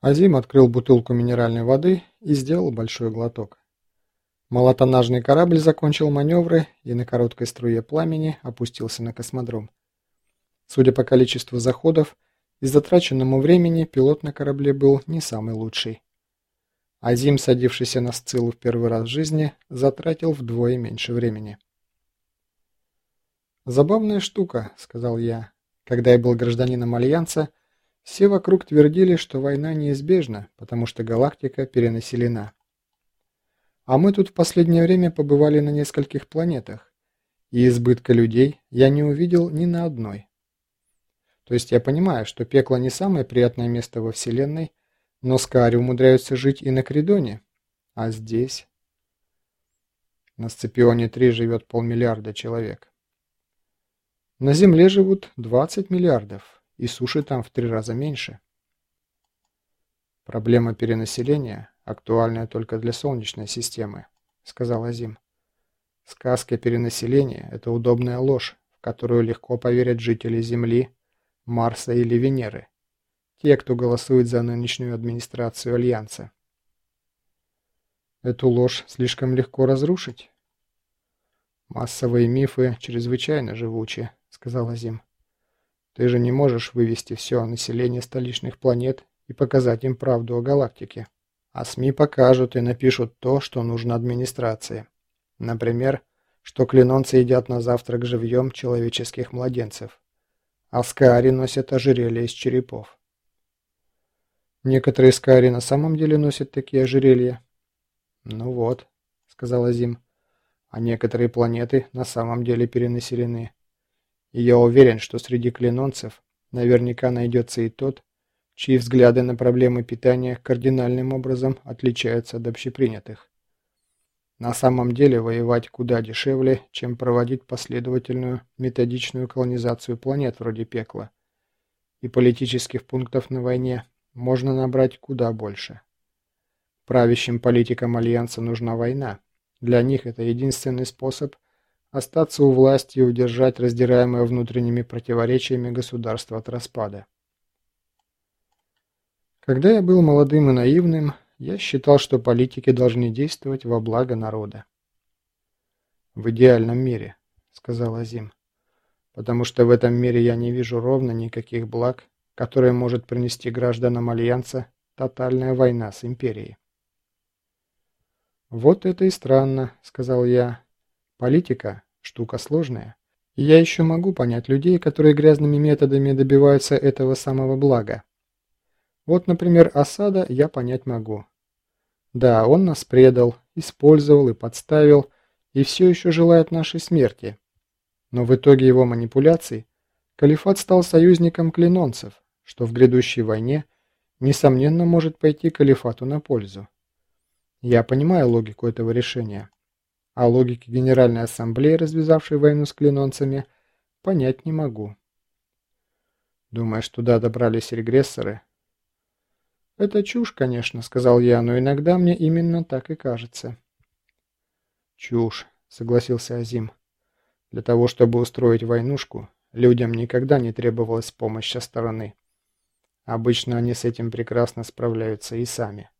Азим открыл бутылку минеральной воды и сделал большой глоток. Малотоннажный корабль закончил маневры и на короткой струе пламени опустился на космодром. Судя по количеству заходов и затраченному времени, пилот на корабле был не самый лучший. Азим, садившийся на сциллу в первый раз в жизни, затратил вдвое меньше времени. «Забавная штука», — сказал я. Когда я был гражданином Альянса, все вокруг твердили, что война неизбежна, потому что галактика перенаселена. А мы тут в последнее время побывали на нескольких планетах, и избытка людей я не увидел ни на одной. То есть я понимаю, что пекло не самое приятное место во Вселенной, но Скари умудряются жить и на Кридоне. А здесь... На Сципионе-3 живет полмиллиарда человек. На Земле живут 20 миллиардов и суши там в три раза меньше. Проблема перенаселения актуальная только для Солнечной системы, сказал Азим. Сказка перенаселения – это удобная ложь, в которую легко поверят жители Земли, Марса или Венеры, те, кто голосует за нынешнюю администрацию Альянса. Эту ложь слишком легко разрушить. Массовые мифы чрезвычайно живучи, сказал Азим. Ты же не можешь вывести все население столичных планет и показать им правду о галактике. А СМИ покажут и напишут то, что нужно администрации. Например, что клинонцы едят на завтрак живьем человеческих младенцев, а скари носят ожерелья из черепов. Некоторые скари на самом деле носят такие ожерелья. Ну вот, сказал Азим, а некоторые планеты на самом деле перенаселены. И я уверен, что среди клинонцев наверняка найдется и тот, чьи взгляды на проблемы питания кардинальным образом отличаются от общепринятых. На самом деле воевать куда дешевле, чем проводить последовательную методичную колонизацию планет вроде пекла. И политических пунктов на войне можно набрать куда больше. Правящим политикам Альянса нужна война. Для них это единственный способ – остаться у власти и удержать раздираемое внутренними противоречиями государство от распада. Когда я был молодым и наивным, я считал, что политики должны действовать во благо народа. «В идеальном мире», — сказал Азим, — «потому что в этом мире я не вижу ровно никаких благ, которые может принести гражданам Альянса тотальная война с Империей». «Вот это и странно», — сказал я, Политика – штука сложная. И я еще могу понять людей, которые грязными методами добиваются этого самого блага. Вот, например, осада я понять могу. Да, он нас предал, использовал и подставил, и все еще желает нашей смерти. Но в итоге его манипуляций Калифат стал союзником клинонцев, что в грядущей войне, несомненно, может пойти Калифату на пользу. Я понимаю логику этого решения а логики Генеральной Ассамблеи, развязавшей войну с клинонцами, понять не могу. Думаешь, туда добрались регрессоры? Это чушь, конечно, сказал я, но иногда мне именно так и кажется. Чушь, согласился Азим. Для того, чтобы устроить войнушку, людям никогда не требовалась помощь со стороны. Обычно они с этим прекрасно справляются и сами.